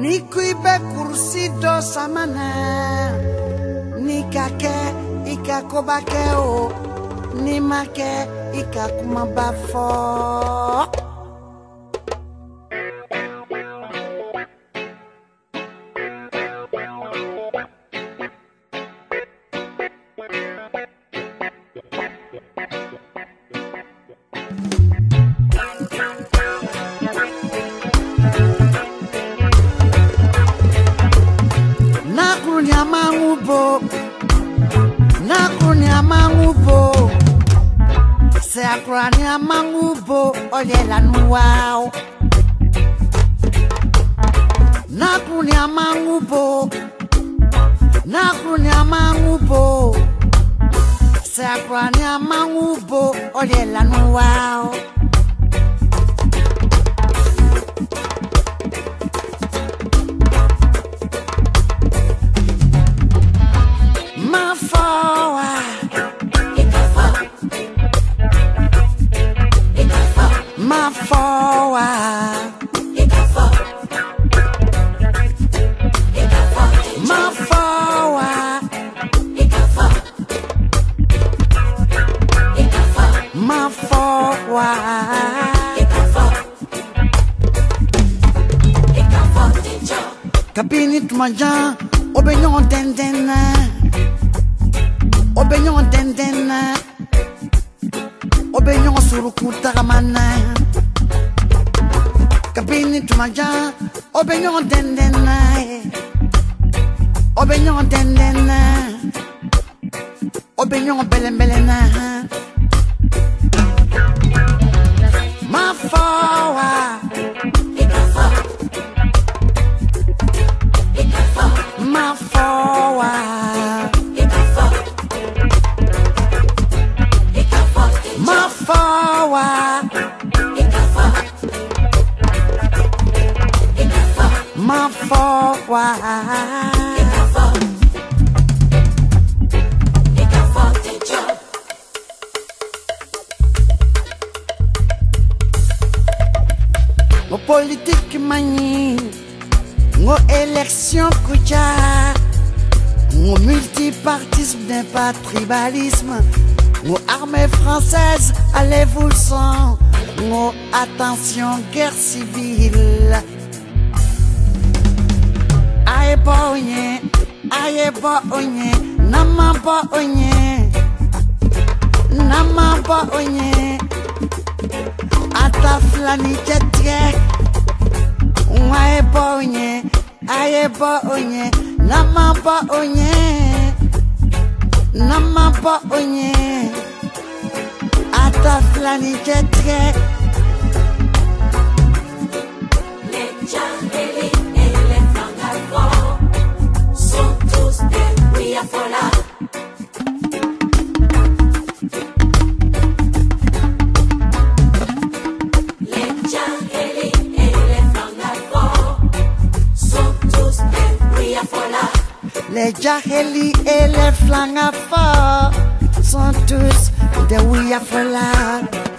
ni kui bɛ kurusi dɔ sama ni ka kɛ i koba o. Ni ma kɛ i fɔ nakuni seakurani amangubo oyelanuwao nakuni amangubo nakuni amangubo. Seakurani amangubo oyelanuwao kabini tumajan o bɛ ɲɔgɔn dɛndɛn na o bɛ ɲɔgɔn dɛndɛn na o bɛ ɲɔgɔn suruku tagama na kabini tumajan o bɛ ɲɔgɔn dɛndɛn na o bɛ ɲɔgɔn dɛndɛn ngo politique mani ngo élection kucha ngo multipartisme n'est pas tribalisme ngo armée française allez-vous sans ngo attention guerre civile bo onye aye bo onye nama bo onye nama bo onye ata filani jẹtiẹ nwa ebo onye onye namabo onye namabo onye ata filani jẹtiẹ. Jaheli et les Flangafo sont tous des Wiafola. Ma